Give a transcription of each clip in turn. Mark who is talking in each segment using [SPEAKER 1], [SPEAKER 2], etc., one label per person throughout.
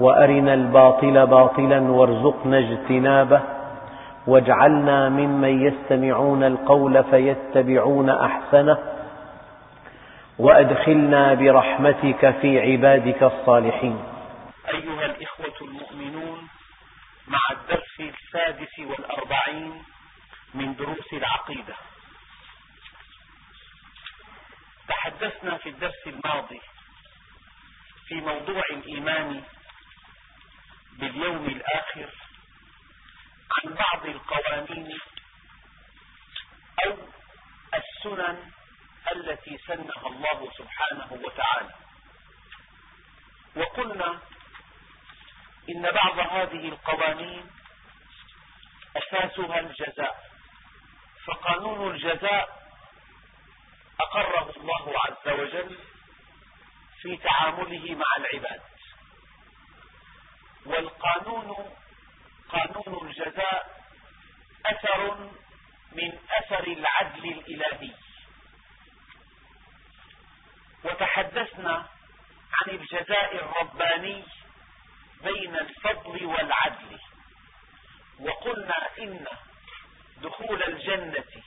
[SPEAKER 1] وأرنا الباطل باطلا وارزقنا اجتنابه واجعلنا ممن يستمعون القول فيتبعون أحسنه وأدخلنا برحمتك في عبادك الصالحين.
[SPEAKER 2] أيها الإخوة المؤمنون مع الدرس السادس والأربعين من دروس العقيدة. تحدثنا في الدرس الماضي في موضوع الإيمان باليوم الآخر عن بعض القوانين أو السنن التي سنها الله سبحانه وتعالى. وقلنا إن بعض هذه القوانين أساسها الجزاء فقانون الجزاء أقره الله عز وجل في تعامله مع العباد. والقانون قانون الجزاء أثر من أثر العدل الإلهي. وتحدثنا عن الجزاء الرباني بين الفضل والعدل. وقلنا إن دخول الجنة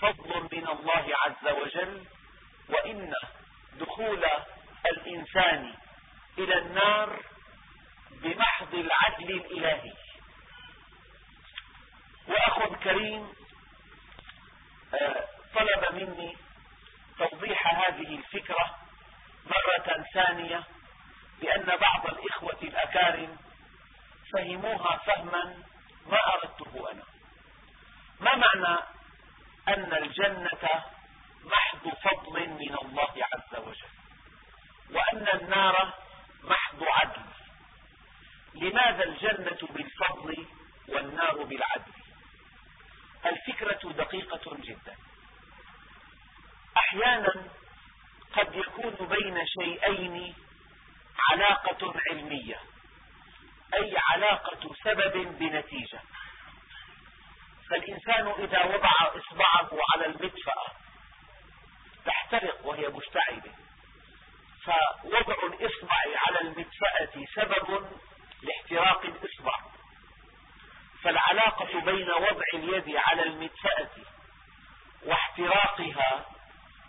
[SPEAKER 2] فضل من الله عز وجل وإن دخول الإنسان إلى النار بمحض العدل الإلهي. وأخ كريم آه، طلب مني توضيح هذه الفكرة مرة ثانية لأن بعض الإخوة الأكارم فهموها فهما ما أردته أنا. ما معنى أن الجنة محض فضل من الله عز وجل؟ وأن النار محض عدل؟ لماذا الجنة بالفضل والنار بالعدل؟ الفكرة دقيقة جدا. أحيانا قد يكون بين شيئين علاقة علمية أي علاقة سبب بنتيجة. فالإنسان إذا وضع إصبعه على المدفأة تحترق وهي مشتعلة فوضع الإصبع على المدفأة سبب لاحتراق الإصبع فالعلاقة بين وضع اليد على المدفأة واحتراقها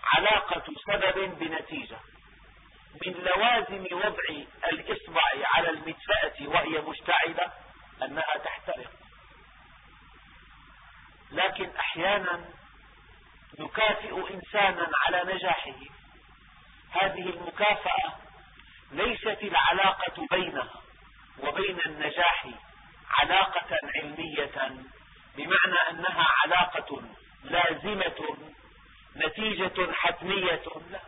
[SPEAKER 2] علاقة سبب بنتيجة. من لوازم وضع الإصبع على المدفأة وهي مشتعلة أنها تحترق. لكن أحيانا نكافئ إنسانا على نجاحه. هذه المكافأة ليست العلاقة بينها وبين النجاح علاقة علمية بمعنى أنها علاقة لازمة نتيجة حتمية. لا.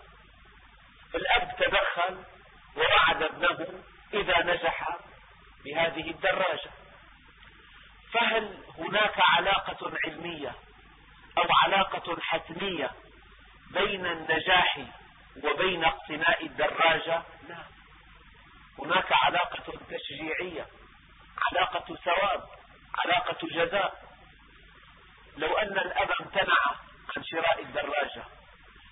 [SPEAKER 2] الأب تدخل ووعد ابنه إذا نجح بهذه الدراجة. فهل هناك علاقة علمية أو علاقة حتمية بين النجاح وبين اقتناء الدراجة؟ لا. هناك علاقة تشجيعية. علاقة ثواب علاقة جزاء. لو أن الأب امتنع عن شراء الدراجة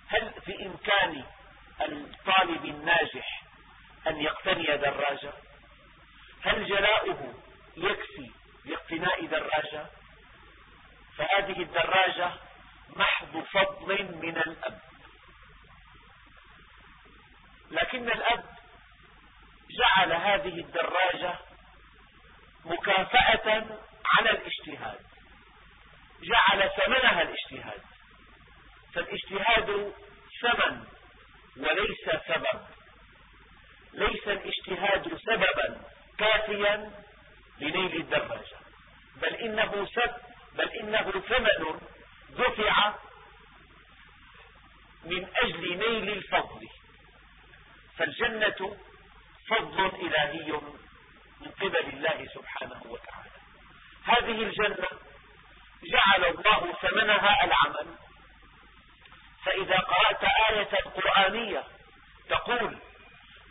[SPEAKER 2] هل في إمكان الطالب الناجح أن يقتني دراجة؟ هل جلاؤه يكفي لاقتناء دراجة؟ فهذه الدراجة محض فضل من الأب. لكن الأب جعل هذه الدراجة مكافأة على الاجتهاد. جعل ثمنها الاجتهاد. فالاجتهاد ثمن وليس سبب. ليس الاجتهاد سببا كافيا لنيل الدراجة. بل إنه سب بل إنه ثمن دفع من أجل نيل الفضل. فالجنة فضل إلهي قبل الله سبحانه وتعالى. هذه الجنة جعل الله ثمنها العمل. فإذا قرأت آية قرآنية تقول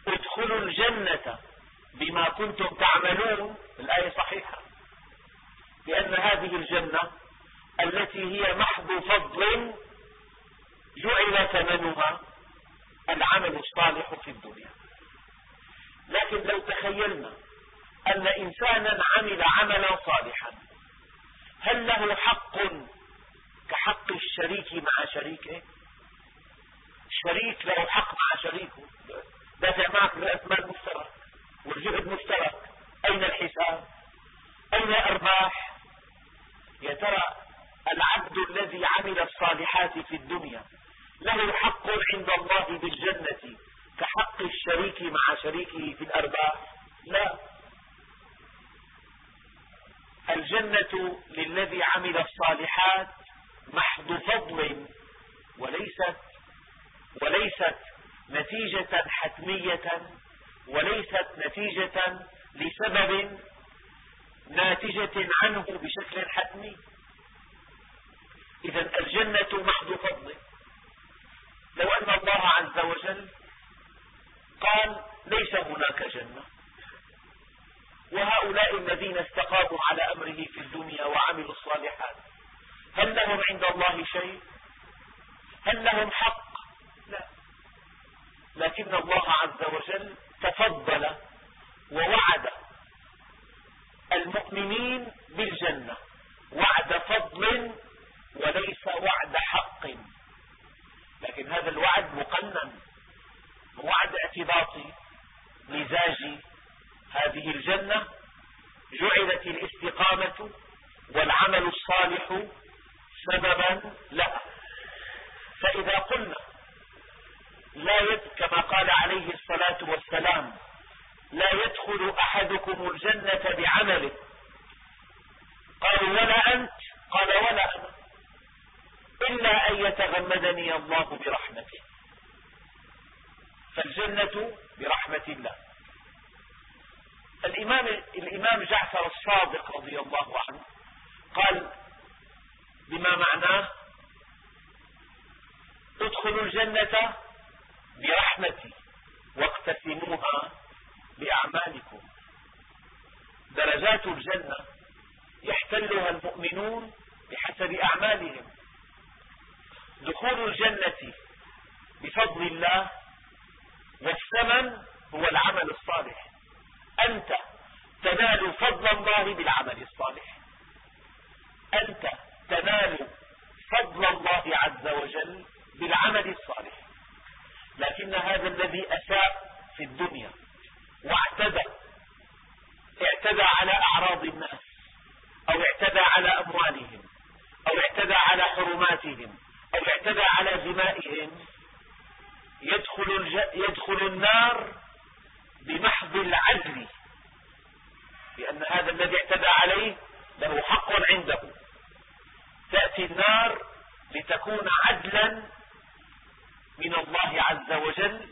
[SPEAKER 2] ادخلوا الجنة بما كنتم تعملون الآية صحيحة. لأن هذه الجنة التي هي محض فضل جعل ثمنها العمل الصالح في الدنيا. لكن لو تخيلنا أن إنسانا عمل عملا صالحا. هل له حق كحق الشريك مع شريكه شريك له حق مع شريكه دافع معك رأس مال مشترك والجهد مشترك أين الحساب أين الأرباح يا ترى العبد الذي عمل الصالحات في الدنيا له حق عند الله بالجنة كحق الشريك مع شريكه في الأرباح لا الجنة للذي عمل الصالحات محض فضل وليست وليست نتيجة حتمية وليست نتيجة لسبب ناتجة عنه بشكل حتمي إذا الجنة محض فضل لو أن الله عز وجل قال ليس هناك جنة وهؤلاء الذين استقاموا على أمره في الدنيا وعملوا الصالحات هل لهم عند الله شيء هل لهم حق لا لكن الله عز وجل تفضل ووعد المؤمنين بالجنة وعد فضل وليس وعد حق لكن هذا الوعد مقنن وعد اعتباطي مزاجي هذه الجنة جعلت الاستقامة والعمل الصالح سببا لها فإذا قلنا لا يد كما قال عليه والسلام. لا يدخل أحدكم الجنة بعمله. قالوا ولا أنت؟ قال ولا أنا. إلا أن يتغمدني الله برحمته. فالجنة برحمة الله. الإمام, الإمام جعفر الصادق رضي الله عنه قال بما معناه ادخلوا الجنة برحمتي. واقتسموها بأعمالكم. درجات الجنة يحتلها المؤمنون بحسب أعمالهم. دخول الجنة بفضل الله والثمن هو العمل الصالح. أنت تنال فضل الله بالعمل الصالح. أنت تنال فضل الله عز وجل بالعمل الصالح. لكن هذا الذي أساء في الدنيا واعتدى. اعتدى على أعراض الناس أو اعتدى على أموالهم أو اعتدى على حرماتهم أو اعتدى على دمائهم. يدخل, يدخل النار بمحض العدل لأن هذا الذي اعتدى عليه له حق عنده. تأتي النار لتكون عدلا من الله عز وجل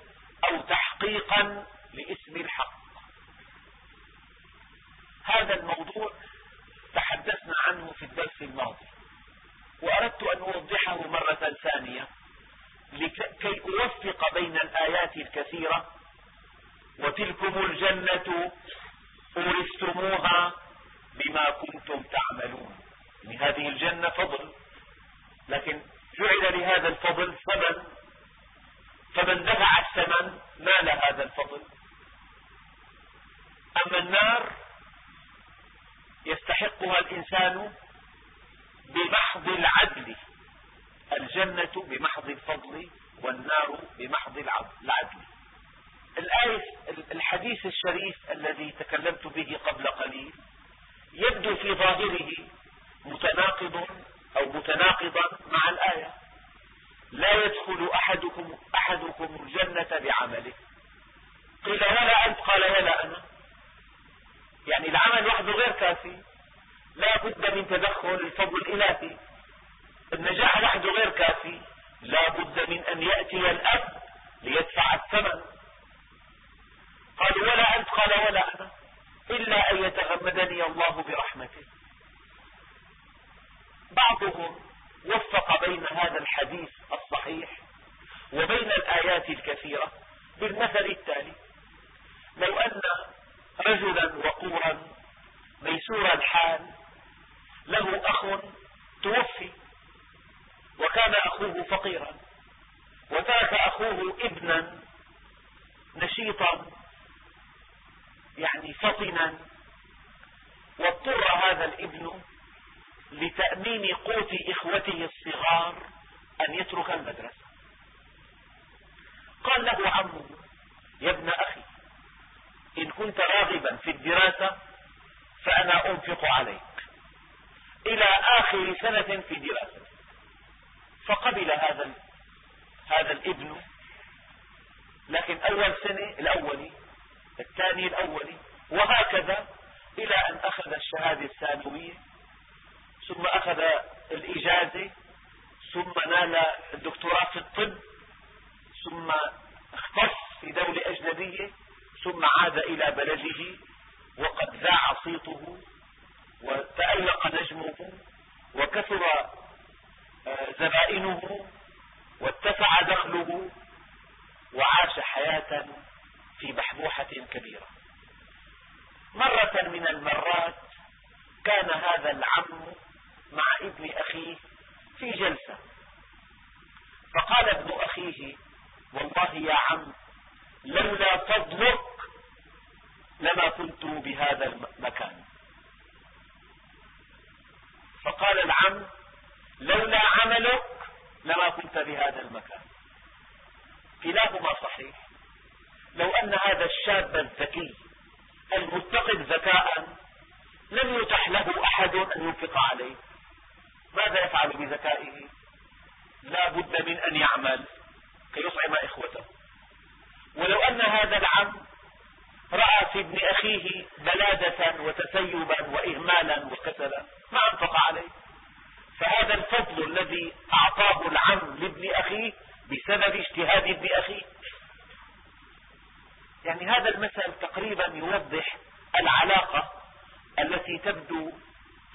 [SPEAKER 2] أو تحقيقا لاسم الحق. هذا الموضوع تحدثنا عنه في الدرس الماضي وأردت أن أوضحه مرة ثانية لكي أوفق بين الآيات الكثيرة وتلكم الجنة أورثتموها بما كنتم تعملون. يعني هذه الجنة فضل لكن جعل لهذا الفضل ثمن فمن دفع الثمن نال هذا الفضل. أما النار يستحقها الإنسان بمحض العدل. الجنة بمحض الفضل والنار بمحض العدل. الآية الحديث الشريف الذي تكلمت به قبل قليل يبدو في ظاهره متناقض أو متناقضا مع الآية. لا يدخل أحدكم, أحدكم الجنة بعمله. قيل ولا أنت قال ولا أنا يعني العمل وحده غير كافي. لا بد من تدخل الفضل الإلهي. النجاح وحده غير كافي. لا بد من أن يأتي الأب ليدفع الثمن. قال ولا أنت قال ولا أنا إلا أن يتغمدني الله برحمته. بعضهم وفق بين هذا الحديث الصحيح وبين الآيات الكثيرة بالمثل التالي. لو أن رجلا وقورا ميسور الحال له أخ توفي وكان أخوه فقيرا وترك أخوه ابنا نشيطا يعني فطنا واضطر هذا الابن لتأمين قوت إخوته الصغار أن يترك المدرسة. قال له عمه يا ابن أخي إن كنت راغبا في الدراسة فأنا أنفق عليك. إلى آخر سنة في دراستك فقبل هذا هذا الابن لكن أول سنة الأولي الثاني الأولي وهكذا إلى أن أخذ الشهادة الثانوية. ثم أخذ الإجازة ثم نال الدكتوراه في الطب ثم اختص في دولة أجنبية ثم عاد إلى بلده وقد ذاع صيته وتألق نجمه وكثر آه، زبائنه واتسع دخله وعاش حياة في بحبوحة كبيرة. مرة من المرات كان هذا العم مع ابن أخيه في جلسة. فقال ابن أخيه والله يا عم لولا فضلك لما كنت بهذا المكان. فقال العم لولا عملك لما كنت بهذا المكان. كلاهما صحيح. لو أن هذا الشاب الذكي المتقد ذكاء لم يتح له أحد أن ينفق عليه. ماذا يفعل بذكائه؟ لا بد من أن يعمل كي يطعم إخوته. ولو أن هذا العم رأى في ابن أخيه بلادة وتسيبا وإهمالا وكسلا ما أنفق عليه. فهذا الفضل الذي أعطاه العم لابن أخيه بسبب اجتهاد ابن أخيه. يعني هذا المثل تقريبا يوضح العلاقة التي تبدو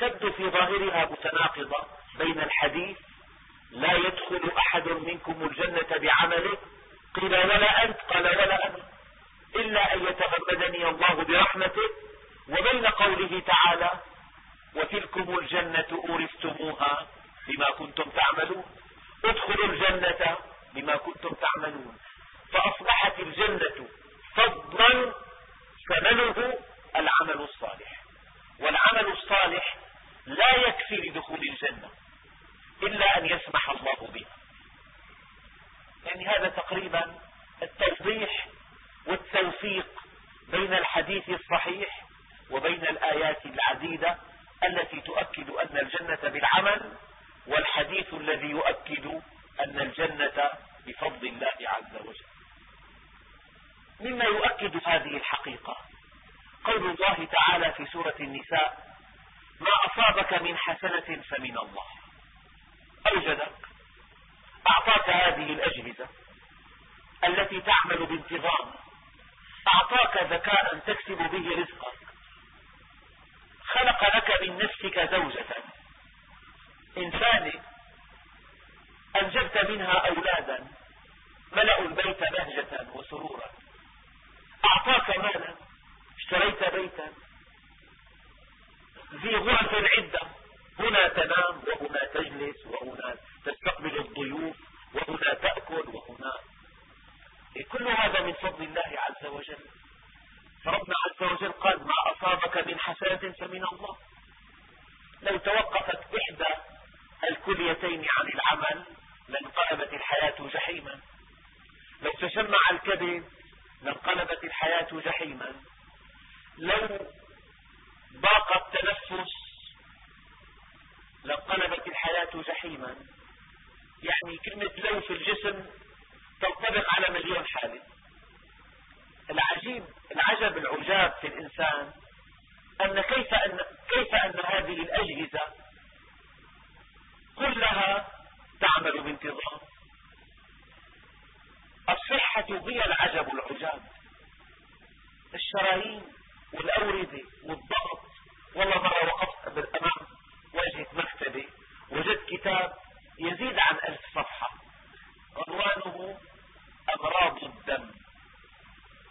[SPEAKER 2] تبدو في ظاهرها متناقضة بين الحديث لا يدخل أحد منكم الجنة بعمله قيل ولا أنت؟ قال ولا أنا. إلا أن يتغمدني الله برحمته وبين قوله تعالى وتلكم الجنة أورثتموها بما كنتم تعملون. ادخلوا الجنة بما كنتم تعملون. فأصبحت الجنة فضلا ثمنه العمل الصالح. والعمل الصالح لا يكفي لدخول الجنة إلا أن يسمح الله بها. يعني هذا تقريبا التوضيح والتوفيق بين الحديث الصحيح وبين الآيات العديدة التي تؤكد أن الجنة بالعمل والحديث الذي يؤكد أن الجنة بفضل الله عز وجل. مما يؤكد هذه الحقيقة. قول الله تعالى في سورة النساء ما أصابك من حسنة فمن الله. أوجدك. أعطاك هذه الأجهزة التي تعمل بانتظام. أعطاك ذكاء تكسب به رزقك. خلق لك من نفسك زوجة. إنسان أنجبت منها أولادا ملأوا البيت بهجة وسرورا. أعطاك مالا اشتريت بيتا ذي غرف عدة. هنا تنام وهنا تجلس وهنا تستقبل الضيوف وهنا تأكل وهنا. كل هذا من فضل الله عز وجل. فربنا عز وجل قال ما أصابك من حسنة فمن الله. لو توقفت إحدى الكليتين عن العمل لانقلبت الحياة جحيما. لو تجمع الكذب لانقلبت الحياة جحيما. لو ضاق التنفس لانقلبت الحياة جحيما. يعني كلمة لو في الجسم تنطبق على مليون حالة. العجيب العجب العجاب في الإنسان أن كيف أن, كيف أن هذه الأجهزة كلها تعمل بانتظام. الصحة هي العجب العجاب. الشرايين والأوردة والضغط والله مرة وقفت بالأمام واجهة مكتبي وجدت كتاب يزيد عن ألف صفحة. عنوانه أمراض الدم.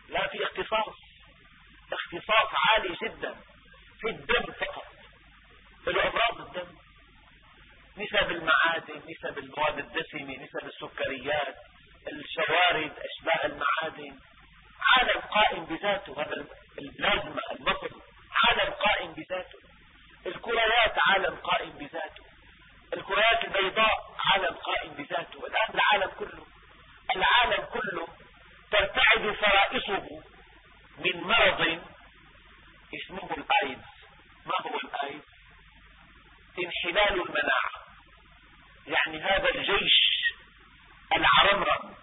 [SPEAKER 2] لا في اختصاص اختصاص عالي جدا. في الدم فقط. فله أمراض الدم. نسب المعادن نسب المواد الدسمة نسب السكريات الشوارد أشباه المعادن. عالم قائم بذاته هذا البلازما المطر عالم قائم بذاته. الكريات عالم قائم بذاته. الكريات البيضاء عالم قائم بذاته. الآن العالم كله العالم كله ترتعد فرائصه من مرض اسمه الآيدز. ما هو الآيدز؟ انحلال المناعة. يعني هذا الجيش العرمرم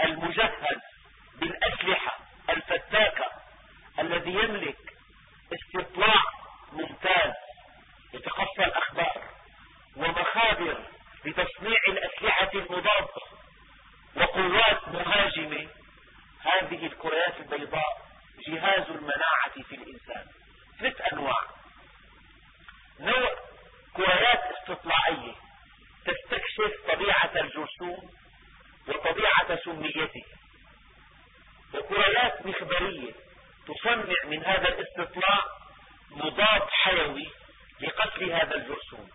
[SPEAKER 2] المجهز بالأسلحة الفتاكة الذي يملك لتصنيع الأسلحة المضادة وقوات مهاجمة. هذه الكريات البيضاء جهاز المناعة في الإنسان. ثلاث أنواع. نوع كريات استطلاعية تستكشف طبيعة الجرثوم وطبيعة سميته. وكريات مخبرية تصنع من هذا الاستطلاع مضاد حيوي لقتل هذا الجرثوم.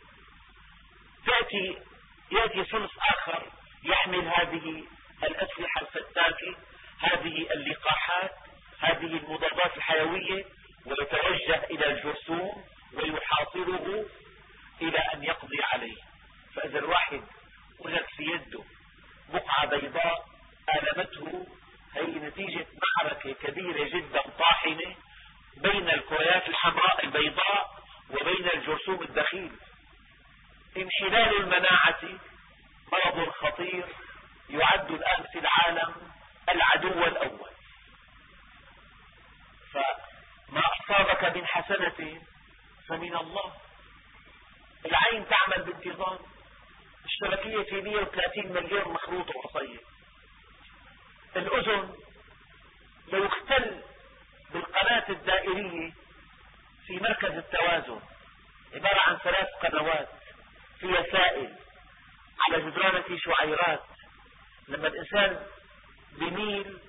[SPEAKER 2] تأتي يأتي صنف آخر يحمل هذه الأسلحة الفتاكة هذه اللقاحات هذه المضادات الحيوية ويتوجه إلى الجرثوم ويحاصره إلى أن يقضي عليه. فإذا الواحد وجد في يده بقعة بيضاء آلمته هي نتيجة معركة كبيرة جدا طاحنة بين الكريات الحمراء البيضاء وبين الجرثوم الدخيل. انحلال المناعة مرض خطير يعد الآن في العالم العدو الأول. فما أصابك من حسنة فمن الله. العين تعمل بانتظام. الشبكية في 130 مليون مخروطة وصية الأذن لو اختل بالقناة الدائرية في مركز التوازن عبارة عن ثلاث قنوات فيها سائل على جدران في شعيرات. لما الإنسان بميل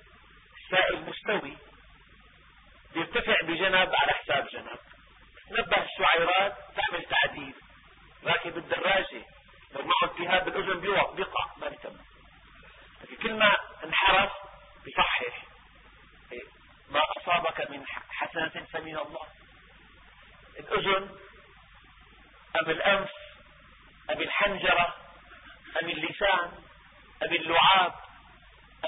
[SPEAKER 2] سائل مستوي بيرتفع بجنب على حساب جنب. تنبه الشعيرات تعمل تعديل. راكب الدراجة لو معه التهاب بالأذن بيوقع بيقع ما بيتم. لكن كل ما انحرف بصحح إيه، ما أصابك من حسنة فمن الله. الأذن أم الأنف أم الحنجرة أم اللسان أم اللعاب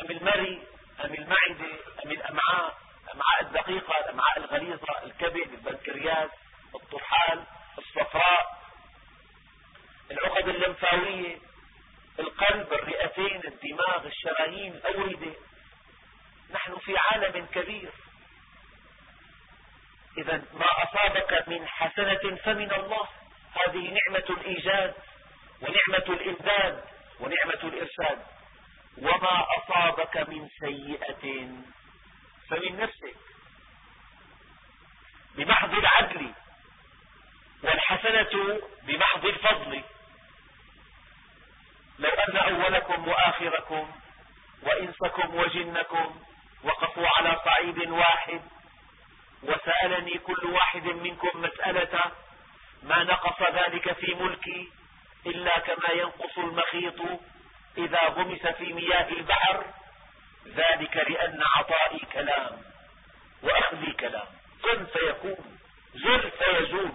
[SPEAKER 2] أم المري أم المعدة أم الأمعاء الأمعاء الدقيقة الأمعاء الغليظة الكبد البنكرياس الطحال الصفراء العقد اللمفاوية القلب الرئتين الدماغ الشرايين الأوردة. نحن في عالم كبير. إذا ما أصابك من حسنة فمن الله. هذه نعمة الإيجاد. ونعمة الإمداد ونعمة الإرشاد. وما أصابك من سيئة فمن نفسك. بمحض العدل والحسنة بمحض الفضل. لو أن أولكم وآخركم وإنسكم وجنكم وقفوا على صعيد واحد وسألني كل واحد منكم مسألة ما نقص ذلك في ملكي إلا كما ينقص المخيط إذا غمس في مياه البحر. ذلك لأن عطائي كلام وأخذي كلام. كن فيكون زل فيزول.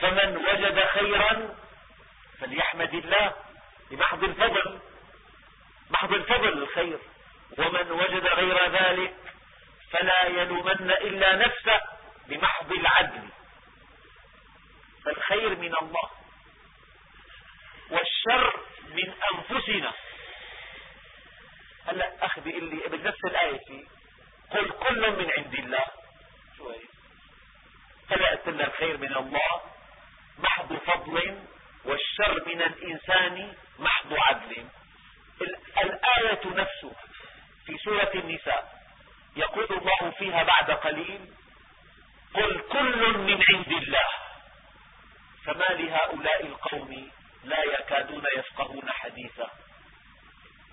[SPEAKER 2] فمن وجد خيرا فليحمد الله بمحض الفضل محض الفضل الخير. ومن وجد غير ذلك فلا يلومن إلا نفسه بمحض العدل. فالخير من الله. والشر من أنفسنا. هلا أخ بيقول لي بنفس الآية قل كل من عند الله. شوي قلت لنا الخير من الله. محض فضل والشر من الإنسان محض عدل. الآية نفسها في سورة النساء يقول الله فيها بعد قليل قل كل من عند الله. فما لهؤلاء القوم لا يكادون يفقهون حديثا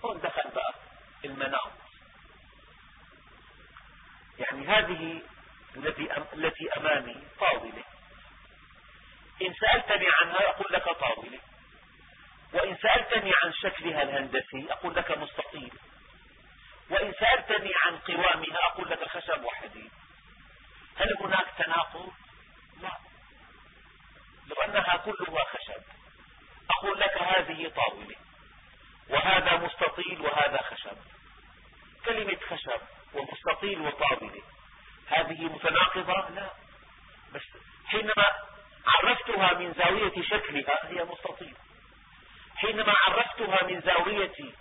[SPEAKER 2] هون دخل بقى المناط. يعني هذه التي التي أمامي طاولة. إن سألتني عنها أقول لك طاولة. وإن سألتني عن شكلها الهندسي أقول لك مستطيل وإن سألتني عن قوامها أقول لك خشب وحديد. هل هناك تناقض؟ لا. لو أنها كلها خشب. أقول لك هذه طاولة وهذا مستطيل وهذا خشب. كلمة خشب ومستطيل وطاولة هذه متناقضة؟ لا. بس حينما عرفتها من زاوية شكلها هي مستطيل. حينما عرفتها من زاوية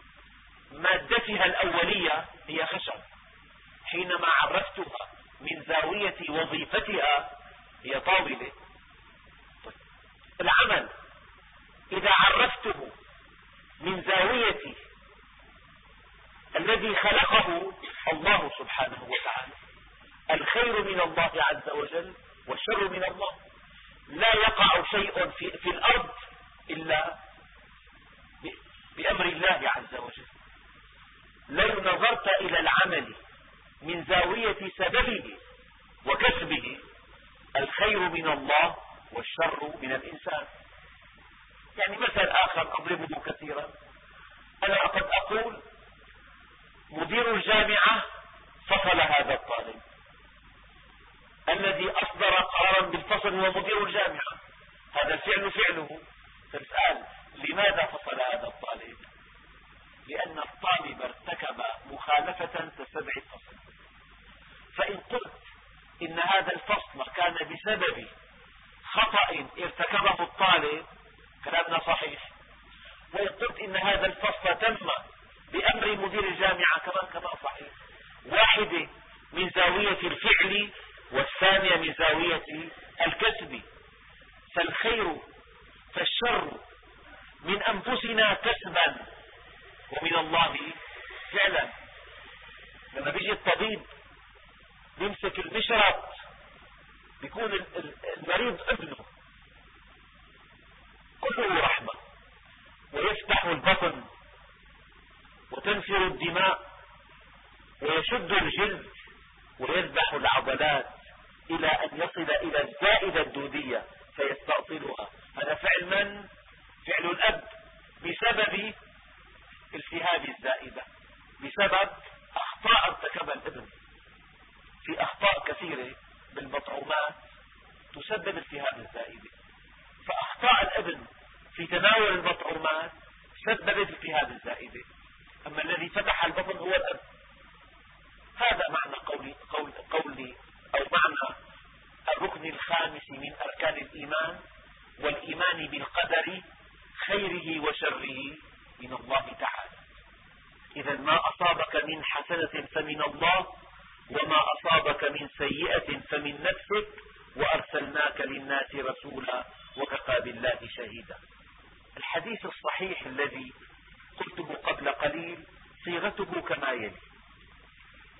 [SPEAKER 2] مادتها الأولية هي خشب. حينما عرفتها من زاوية وظيفتها هي طاولة. طيب. العمل إذا عرفته من زاوية الذي خلقه الله سبحانه وتعالى. الخير من الله عز وجل والشر من الله. لا يقع شيء في, في الأرض إلا بأمر الله عز وجل. لو نظرت إلى العمل من زاوية سببه وكسبه الخير من الله والشر من الإنسان. يعني مثل آخر أضربه كثيرا. أنا قد أقول مدير الجامعة فصل هذا الطالب الذي أصدر قرارا بالفصل هو مدير الجامعة. هذا الفعل فعله. تسأل لماذا فصل هذا الطالب؟ لأن الطالب ارتكب مخالفة تستدعي الفصل. فإن قلت إن هذا الفصل كان بسبب خطأ ارتكبه الطالب كلامنا صحيح. وإن قلت إن هذا الفصل تم بأمر مدير الجامعة كمان كمان صحيح. واحدة من زاوية الفعل والثانية من زاوية الكسب. فالخير فالشر من أنفسنا كسبا. ومن الله فعلا. لما بيجي الطبيب بيمسك المشرط بيكون المريض ابنه. كله رحمة. ويفتح البطن وتنفر الدماء ويشد الجلد ويذبح العضلات إلى أن يصل إلى الزائدة الدودية فيستأصلها. هذا فعل من؟ فعل الأب. بسبب التهاب الزائدة. بسبب أخطاء ارتكبها الابن. في أخطاء كثيرة بالمطعومات تسبب التهاب الزائدة. فأخطاء الابن في تناول المطعومات سببت التهاب الزائدة أما الذي فتح البطن هو الأب هذا معنى قولي, قول قولي أو معنى الركن الخامس من أركان الإيمان والإيمان بالقدر خيره وشره من الله تعالى. إذا ما أصابك من حسنة فمن الله وما أصابك من سيئة فمن نفسك وأرسلناك للناس رسولا وكفى بالله شهيدا. الحديث الصحيح الذي قلته قبل قليل صيغته كما يلي.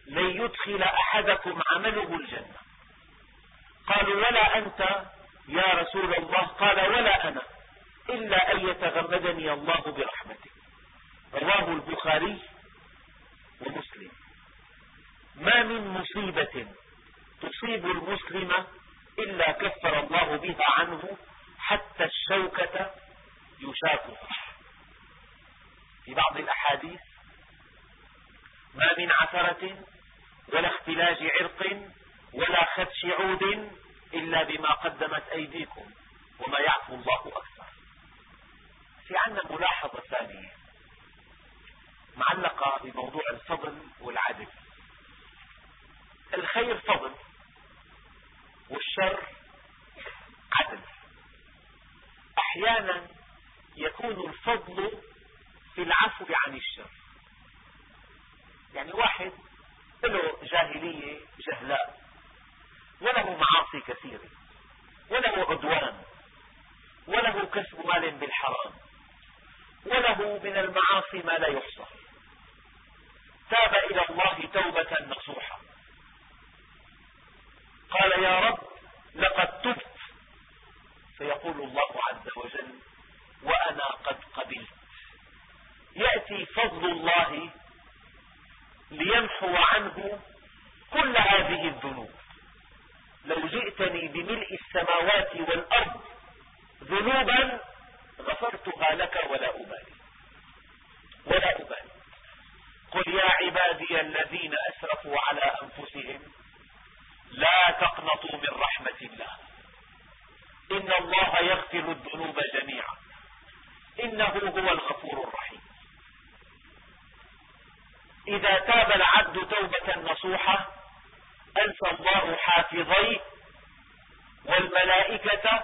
[SPEAKER 2] لن يدخل أحدكم عمله الجنة. قالوا ولا أنت يا رسول الله. قال ولا أنا إلا أن يتغمدني الله برحمته. رواه البخاري ومسلم. ما من مصيبة تصيب المسلم إلا كفر الله بها عنه حتى الشوكة يشاكها في بعض الأحاديث ما من عثرة ولا اختلاج عرق ولا خدش عود إلا بما قدمت أيديكم وما يعفو الله أكثر. في عنا ملاحظة ثانية معلقة بموضوع الفضل والعدل. الخير فضل والشر عدل أحيانا يكون الفضل في العفو عن الشر. يعني واحد له جاهلية جهلاء وله معاصي كثيرة وله عدوان وله كسب مال بالحرام وله من المعاصي ما لا يحصى. تاب إلى الله توبة نصوحة. قال يا رب لقد تبت فيقول الله عز وجل وأنا قد قبلت. يأتي فضل الله ليمحو عنه كل هذه الذنوب. جئتني بملء السماوات والأرض ذنوبا غفرتها لك ولا أبالي. ولا أبالي. قل يا عبادي الذين أسرفوا على أنفسهم لا تقنطوا من رحمة الله. إن الله يغفر الذنوب جميعا. إنه هو الغفور الرحيم. إذا تاب العبد توبة نصوحة أنسى الله حافظيه والملائكة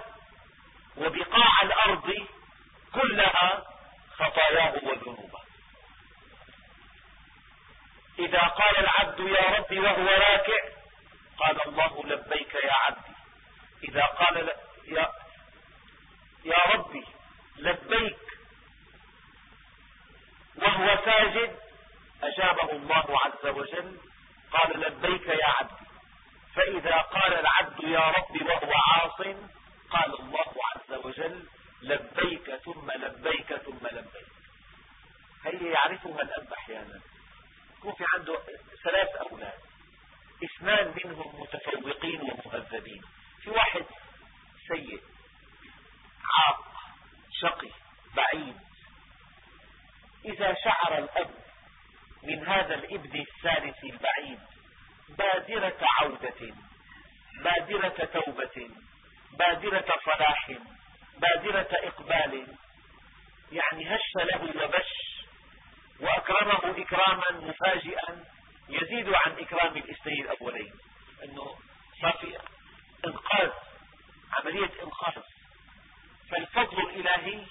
[SPEAKER 2] وبقاع الأرض كلها خطاياه وذنوبه. إذا قال العبد يا ربي وهو راكع قال الله لبيك يا عبدي إذا قال يا, يا ربي لبيك وهو ساجد أجابه الله عز وجل قال لبيك يا عبدي فإذا قال العبد يا ربي وهو عاص قال الله عز وجل لبيك ثم لبيك ثم لبيك هي يعرفها الأب أحيانا يكون في عنده ثلاث أولاد اثنان منهم متفوقين ومهذبين في واحد سيء عاق شقي بعيد إذا شعر الأب من هذا الابن الثالث البعيد بادرة عودة بادرة توبة بادرة صلاح بادرة إقبال يعني هش له وبش وأكرمه إكراما مفاجئا يزيد عن إكرام الاثنين الأولين أنه صار في إنقاذ عملية إنقاذ فالفضل الإلهي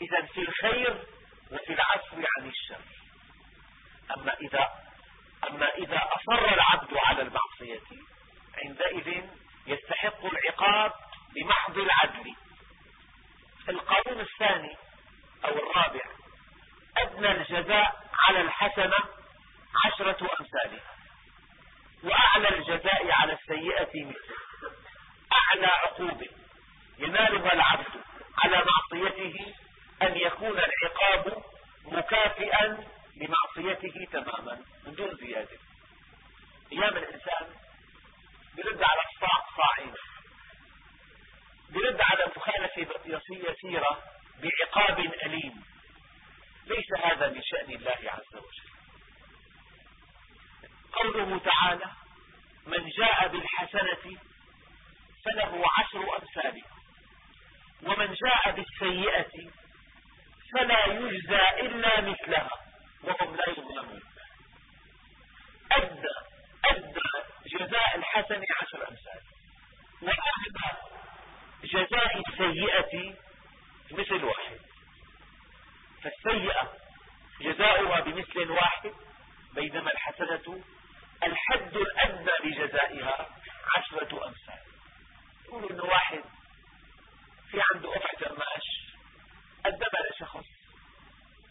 [SPEAKER 2] إذا في الخير وفي العفو عن الشر أما إذا أما إذا أصر العبد على المعصية عندئذ يستحق العقاب بمحض العدل. القانون الثاني أو الرابع أدنى الجزاء على الحسنة عشرة أمثالها وأعلى الجزاء على السيئة مثله. أعلى عقوبة ينالها العبد على معصيته أن يكون العقاب مكافئا لمعصيته تماما من دون زيادة. أيام الإنسان برد على الصاع صاعين برد على مخالفة يسيرة بعقاب أليم. ليس هذا من شأن الله عز وجل. قوله تعالى من جاء بالحسنة فله عشر أمثالها. ومن جاء بالسيئة فلا يجزى إلا مثلها. وهم لا يظلمون. أدى أدى جزاء الحسن عشر أمثال. وأدى جزاء السيئة مثل واحد. فالسيئة جزاؤها بمثل واحد بينما الحسنة الحد الأدنى لجزائها عشرة أمثال. يقول إنه واحد في عنده قطع جماش قدمها لشخص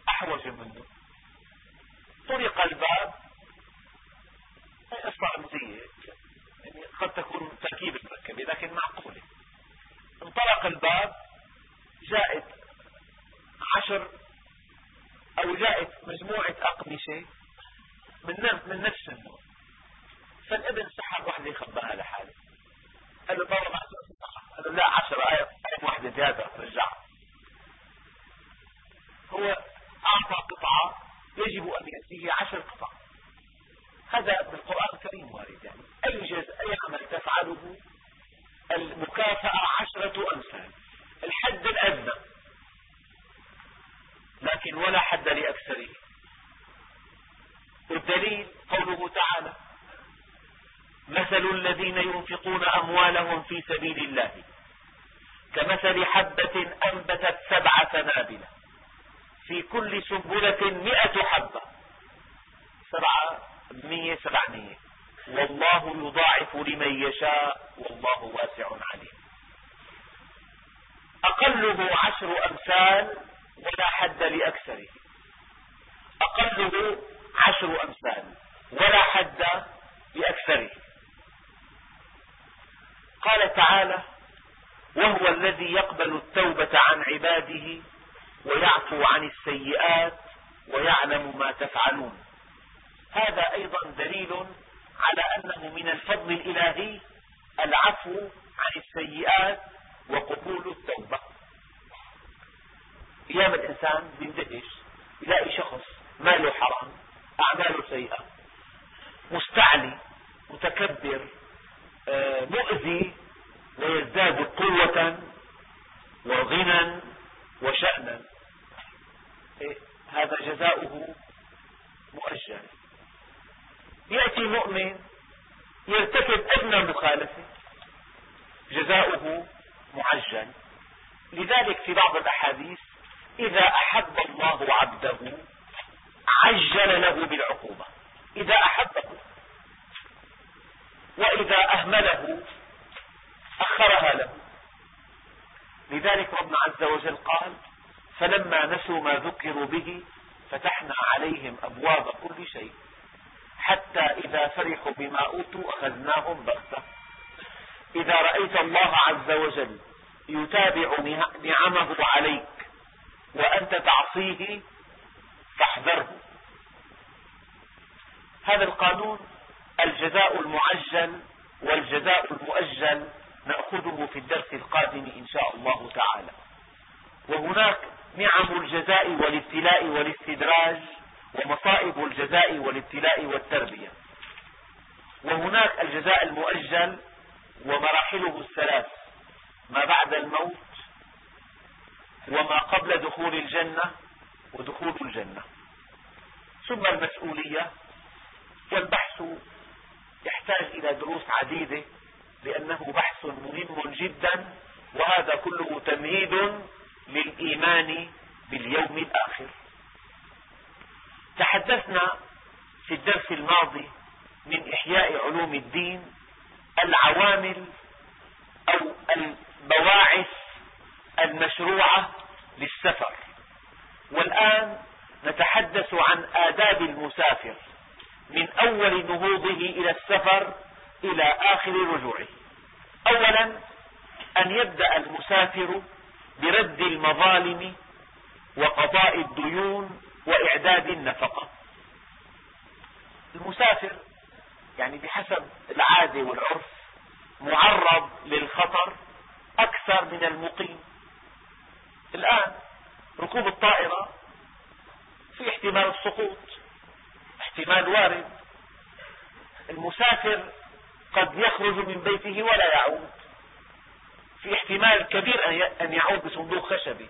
[SPEAKER 2] أحوج منه. طرق الباب قصة رمزية يعني قد تكون تركيبة مركبة لكن معقولة انطلق الباب جاءت عشر أو جاءت مجموعة أقمشة من من نفس النوع فالابن سحب واحدة يخبأها لحاله قال له بابا ما قال له لا عشر آية واحدة زيادة رجعها هو أعطى قطعة يجب أن يأتيه عشر قطع هذا بالقرآن الكريم وارد يعني أي جزء أي عمل تفعله المكافأة عشرة أمثال الحد الأدنى لكن ولا حد لأكثره والدليل قوله تعالى مثل الذين ينفقون أموالهم في سبيل الله كمثل حبة أنبتت سبع سنابل في سنبلة مئة حبة سبعة مية سبعمية والله يضاعف لمن يشاء والله واسع عليم أقله عشر أمثال ولا حد لأكثره أقله عشر أمثال ولا حد لأكثره قال تعالى وهو الذي يقبل التوبة عن عباده ويعفو عن السيئات ويعلم ما تفعلون. هذا أيضا دليل على أنه من الفضل الإلهي العفو عن السيئات وقبول التوبة. أيام الإنسان بيندهش يلاقي شخص ماله حرام أعماله سيئة مستعلي متكبر آه، مؤذي ويزداد قوة وغنى وشأنا. هذا جزاؤه مؤجل. يأتي مؤمن يرتكب أدنى مخالفة جزاؤه معجل. لذلك في بعض الأحاديث إذا أحب الله عبده عجل له بالعقوبة. إذا أحبه وإذا أهمله أخرها له. لذلك ربنا عز وجل قال فلما نسوا ما ذكروا به فتحنا عليهم أبواب كل شيء. حتى إذا فرحوا بما أوتوا أخذناهم بغتة إذا رأيت الله عز وجل يتابع نعمه عليك وأنت تعصيه فاحذره. هذا القانون الجزاء المعجل والجزاء المؤجل نأخذه في الدرس القادم إن شاء الله تعالى. وهناك نعم الجزاء والابتلاء والاستدراج ومصائب الجزاء والابتلاء والتربية. وهناك الجزاء المؤجل ومراحله الثلاث ما بعد الموت وما قبل دخول الجنة ودخول الجنة. ثم المسؤولية والبحث يحتاج إلى دروس عديدة لأنه بحث مهم جدا وهذا كله تمهيد للإيمان باليوم الآخر. تحدثنا في الدرس الماضي من إحياء علوم الدين العوامل أو البواعث المشروعة للسفر. والآن نتحدث عن آداب المسافر من أول نهوضه إلى السفر إلى آخر رجوعه. أولا أن يبدأ المسافر برد المظالم وقضاء الديون وإعداد النفقة. المسافر يعني بحسب العادة والعرف معرض للخطر أكثر من المقيم. الآن ركوب الطائرة في احتمال السقوط احتمال وارد. المسافر قد يخرج من بيته ولا يعود. في احتمال كبير أن يعود بصندوق خشبي.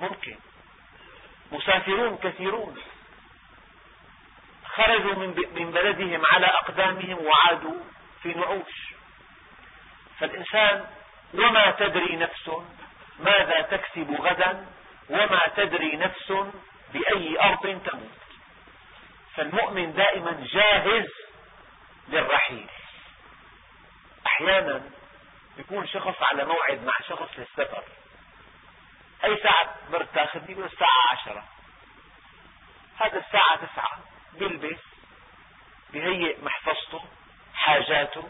[SPEAKER 2] ممكن. مسافرون كثيرون. خرجوا من بلدهم على أقدامهم وعادوا في نعوش. فالإنسان وما تدري نفس ماذا تكسب غدا وما تدري نفس بأي أرض تموت. فالمؤمن دائما جاهز للرحيل. أحيانا يكون شخص على موعد مع شخص للسفر. أي ساعة برد تاخذني الساعة عشرة. هذا الساعة تسعة. بيلبس بهيئ محفظته حاجاته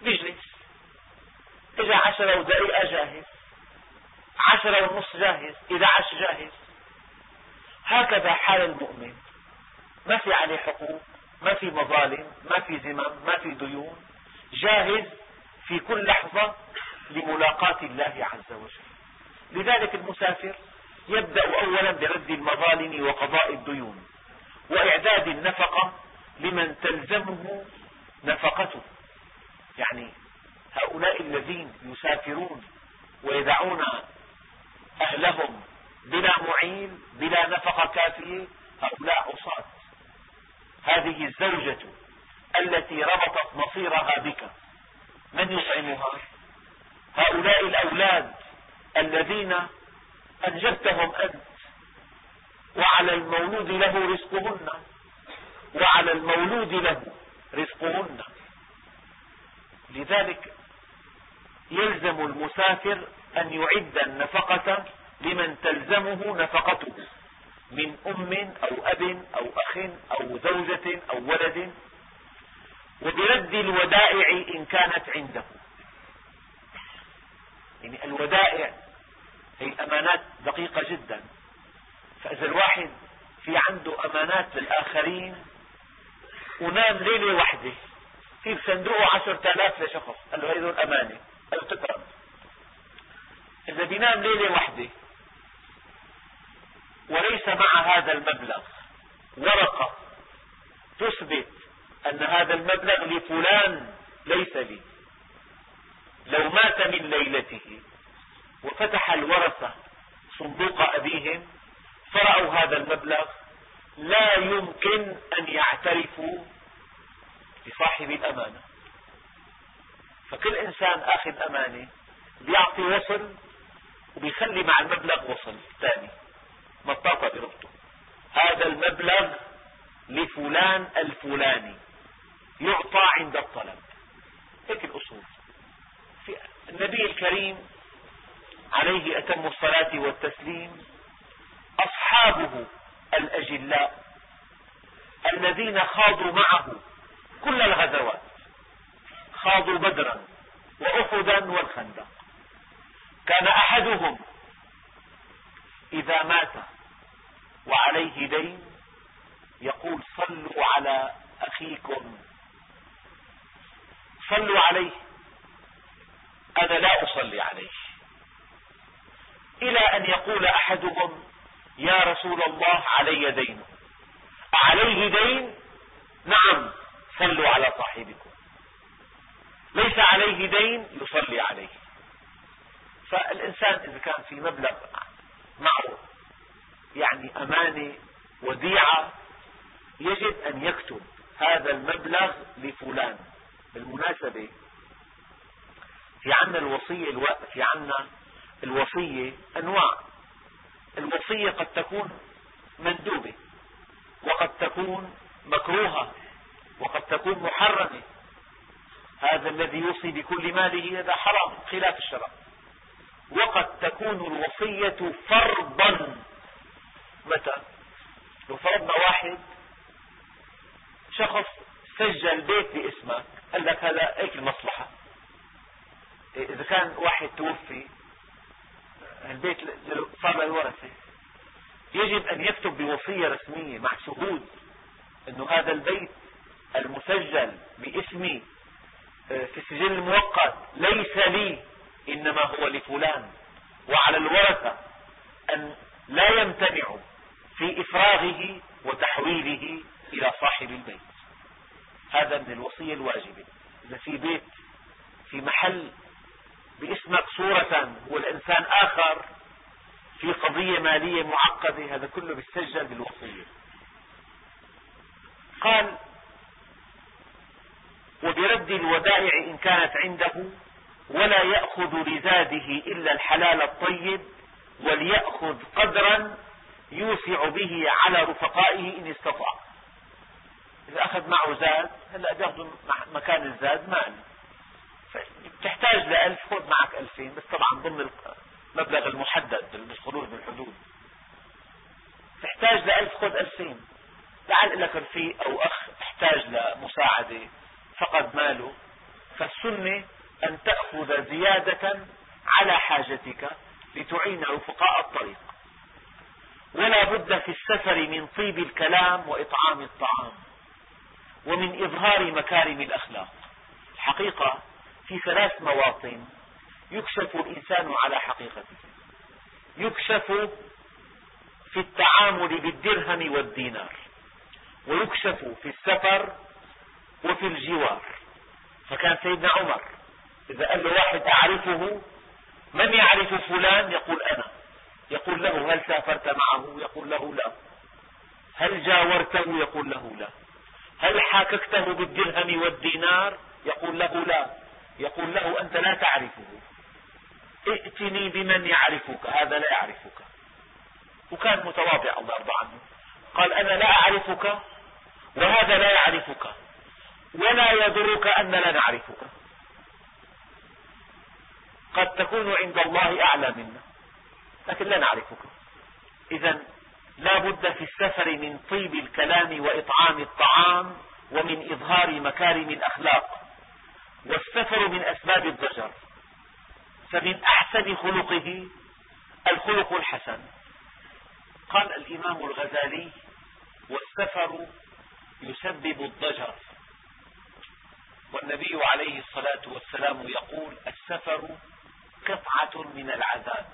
[SPEAKER 2] بيجلس. إجا عشرة ودقيقة جاهز. عشرة ونص جاهز. إذا عش جاهز. هكذا حال المؤمن. ما في عليه حقوق ما في مظالم ما في ذمم ما في ديون. جاهز في كل لحظة لملاقاة الله عز وجل. لذلك المسافر يبدأ أولا برد المظالم وقضاء الديون وإعداد النفقة لمن تلزمه نفقته. يعني هؤلاء الذين يسافرون ويدعون أهلهم بلا معين بلا نفقة كافية هؤلاء عصاة. هذه الزوجة التي ربطت مصيرها بك. من يطعمها؟ هؤلاء الأولاد الذين أنجبتهم أنت وعلى المولود له رزقهن وعلى المولود له رزقهن. لذلك يلزم المسافر أن يعد النفقة لمن تلزمه نفقته من أم أو أب أو أخ أو زوجة أو ولد وبرد الودائع إن كانت عنده. يعني الودائع هي الأمانات دقيقة جدا. فإذا الواحد في عنده أمانات للآخرين ونام ليلة واحدة في بصندوقه عشرة آلاف لشخص قال له هذول أمانة قال تقرأ إذا بينام ليلة واحدة وليس مع هذا المبلغ ورقة تثبت أن هذا المبلغ لفلان ليس لي. لو مات من ليلته وفتح الورثة صندوق أبيهم فرأوا هذا المبلغ لا يمكن أن يعترفوا بصاحب الأمانة. فكل إنسان أخذ أمانة بيعطي وصل وبيخلي مع المبلغ وصل ثاني. مطاطة بربطه؟ هذا المبلغ لفلان الفلاني. يعطى عند الطلب. هيك الأصول. في النبي الكريم عليه أتم الصلاة والتسليم أصحابه الأجلاء الذين خاضوا معه كل الغزوات. خاضوا بدرا وأحدا والخندق. كان أحدهم إذا مات وعليه دين يقول صلوا على أخيكم صلوا عليه. أنا لا أصلي عليه. إلى أن يقول أحدهم يا رسول الله علي دين. عليه دين؟ نعم صلوا على صاحبكم. ليس عليه دين؟ يصلي عليه. فالإنسان إذا كان في مبلغ معه يعني أمانة وديعة يجب أن يكتب هذا المبلغ لفلان. بالمناسبة في عنا الوصية ألو... في عنا الوصية أنواع. الوصية قد تكون مندوبة وقد تكون مكروهة وقد تكون محرمة. هذا الذي يوصي بكل ماله هذا حرام خلاف الشرع. وقد تكون الوصية فرضا. متى؟ لو فرضنا واحد شخص سجل بيت باسمك قال لك هذا هيك المصلحة؟ إذا كان واحد توفي البيت صار للورثة يجب أن يكتب بوصية رسمية مع شهود أنه هذا البيت المسجل باسمي آه، في السجل المؤقت ليس لي إنما هو لفلان. وعلى الورثة أن لا يمتنعوا في إفراغه وتحويله إلى صاحب البيت. هذا من الوصية الواجبة. إذا في بيت في محل باسمك صورة والإنسان آخر في قضية مالية معقدة هذا كله بيسجل بالوصية. قال وبرد الودائع إن كانت عنده ولا يأخذ لزاده إلا الحلال الطيب وليأخذ قدرا يوسع به على رفقائه إن استطاع. إذا أخذ معه زاد هلا بياخذ مكان الزاد مال تحتاج لألف خذ معك ألفين بس طبعا ضمن المبلغ المحدد للخروج من الحدود. تحتاج لألف خذ ألفين. لعل لك رفيق أو أخ احتاج لمساعدة فقد ماله. فالسنة أن تأخذ زيادة على حاجتك لتعين رفقاء الطريق. ولا بد في السفر من طيب الكلام وإطعام الطعام. ومن إظهار مكارم الأخلاق. الحقيقة في ثلاث مواطن يكشف الإنسان على حقيقته. يكشف في التعامل بالدرهم والدينار. ويكشف في السفر وفي الجوار. فكان سيدنا عمر إذا قال له واحد أعرفه من يعرف فلان؟ يقول أنا. يقول له هل سافرت معه؟ يقول له لا. هل جاورته؟ يقول له لا. هل حاككته بالدرهم والدينار؟ يقول له لا. يقول له أنت لا تعرفه. ائتني بمن يعرفك هذا لا يعرفك. وكان متواضع الله يرضى عنه. قال أنا لا أعرفك وهذا لا يعرفك. ولا يضرك أن لا نعرفك. قد تكون عند الله أعلى منا لكن لا نعرفك. إذا لا بد في السفر من طيب الكلام وإطعام الطعام ومن إظهار مكارم الأخلاق. والسفر من أسباب الضجر. فمن أحسن خلقه الخلق الحسن. قال الإمام الغزالي والسفر يسبب الضجر. والنبي عليه الصلاة والسلام يقول السفر قطعة من العذاب.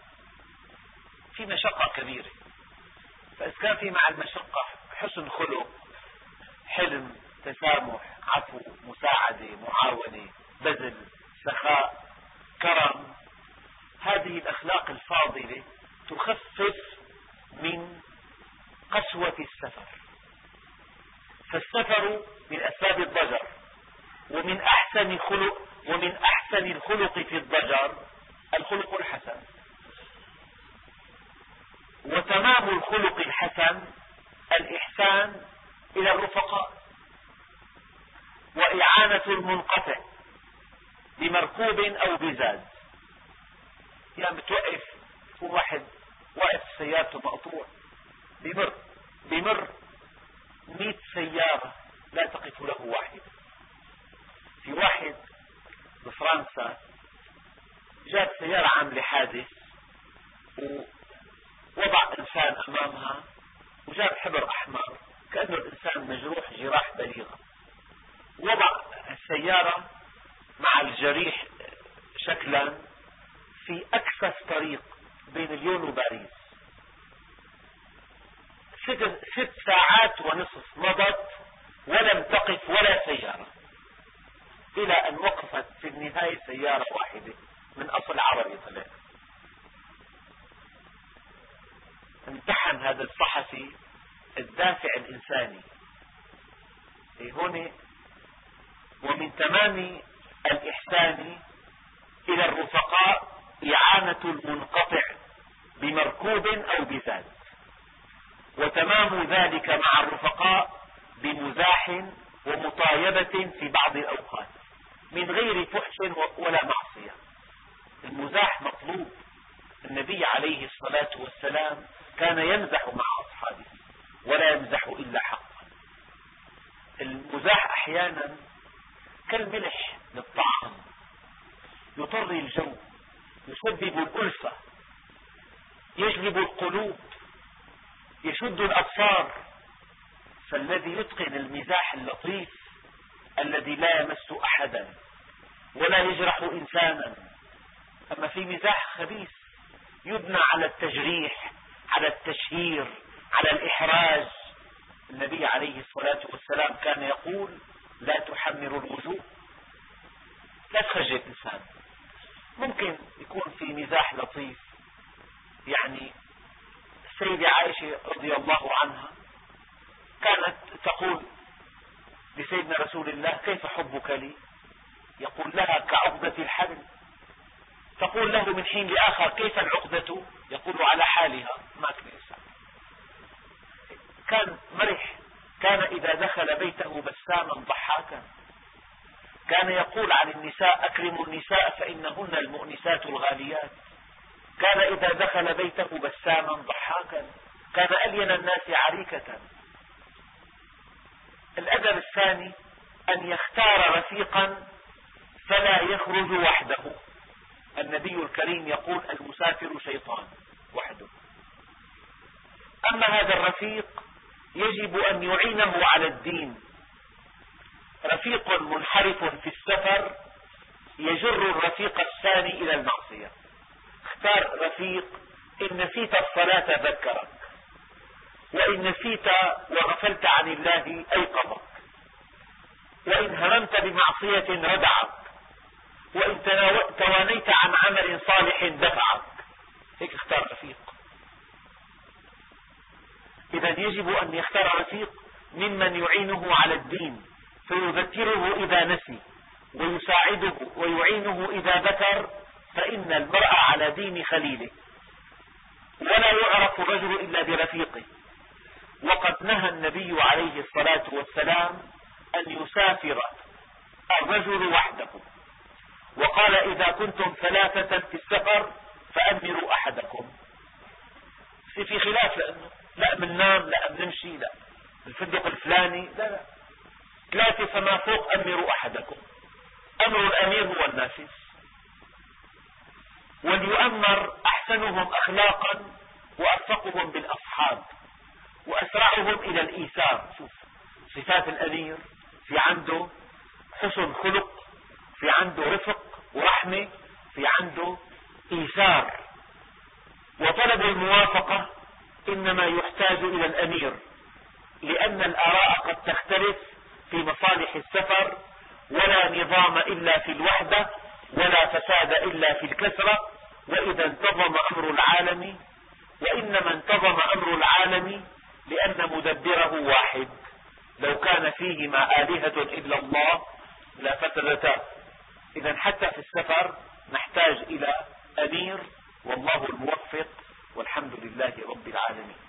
[SPEAKER 2] في مشقة كبيرة. فإذا كان في مع المشقة حسن خلق حلم تسامح عفو مساعدة معاونة بذل سخاء كرم. هذه الأخلاق الفاضلة تخفف من قسوة السفر. فالسفر من أسباب الضجر ومن أحسن خلق ومن أحسن الخلق في الضجر الخلق الحسن. وتمام الخلق الحسن الإحسان إلى الرفقاء. وإعانة المنقطع بمركوب أو بزاد. يعني بتوقف واحد واقف سيارته مقطوع بمر بمر مئة سيارة لا تقف له واحدة في واحد بفرنسا جاب سيارة عاملة حادث ووضع إنسان أمامها وجاب حبر أحمر كأنه الإنسان مجروح جراح بليغة وضع السيارة مع الجريح شكلا في أكثر طريق بين ليون وباريس. ست, ساعات ونصف مضت ولم تقف ولا سيارة إلى أن وقفت في النهاية سيارة واحدة من أصل عربي طلع امتحن هذا الصحفي الدافع الإنساني. إيه هون ومن تمام الإحسان إلى الرفقاء إعانة المنقطع بمركوب أو بزاد وتمام ذلك مع الرفقاء بمزاح ومطايبة في بعض الأوقات. من غير فحش ولا معصية. المزاح مطلوب. النبي عليه الصلاة والسلام كان يمزح مع أصحابه ولا يمزح إلا حقا المزاح أحيانا كالملح للطعام يطري الجو يسبب الألفة يجلب القلوب يشد الأبصار. فالذي يتقن المزاح اللطيف الذي لا يمس أحدا ولا يجرح إنسانا. أما في مزاح خبيث يبنى على التجريح على التشهير على الإحراج النبي عليه الصلاة والسلام كان يقول لا تحمر الوجوه لا تخجل الإنسان. ممكن يكون في مزاح لطيف. يعني السيدة عائشة رضي الله عنها كانت تقول لسيدنا رسول الله كيف حبك لي؟ يقول لها كعقدة الحبل. تقول له من حين لآخر كيف العقدة؟ يقول على حالها. ما كنيسة كان مرح. كان إذا دخل بيته بساما ضحاكا. كان يقول عن النساء أكرموا النساء فإنهن المؤنسات الغاليات. كان إذا دخل بيته بساما ضحاكا. كان ألين الناس عريكة. الأدب الثاني أن يختار رفيقا فلا يخرج وحده. النبي الكريم يقول المسافر شيطان وحده. أما هذا الرفيق يجب أن يعينه على الدين. رفيق منحرف في السفر يجر الرفيق الثاني إلى المعصية. اختار رفيق إن نسيت الصلاة ذكرك وإن نسيت وغفلت عن الله أيقظك وإن هممت بمعصية ردعك. وإن توانيت عن عمل صالح دفعك. هيك اختار رفيق. إذا يجب أن يختار رفيق ممن يعينه على الدين فيذكره إذا نسي ويساعده ويعينه إذا ذكر فإن المرأة على دين خليله. ولا يعرف الرجل إلا برفيقه. وقد نهى النبي عليه الصلاة والسلام أن يسافر الرجل وحده. وقال إذا كنتم ثلاثة في السفر فأمروا أحدكم. في خلاف لأنه لا بننام لا بنمشي لا. الفندق الفلاني لا لا. ثلاثة فما فوق أمروا أحدكم. أمر الأمير هو النافذ. وليؤمر أحسنهم أخلاقا وأرفقهم بالأصحاب وأسرعهم إلى الإيثار. شوف صفات الأمير في عنده حسن خلق في عنده رفق ورحمة في عنده إيثار. وطلب الموافقة إنما يحتاج إلى الأمير لأن الآراء قد تختلف في مصالح السفر ولا نظام إلا في الوحدة ولا فساد إلا في الكثرة. وإذا انتظم أمر العالم وإنما انتظم أمر العالم لأن مدبره واحد. لو كان فيهما آلهة إلا الله لفسدتا إذا حتى في السفر نحتاج إلى أمير والله الموفق والحمد لله رب العالمين.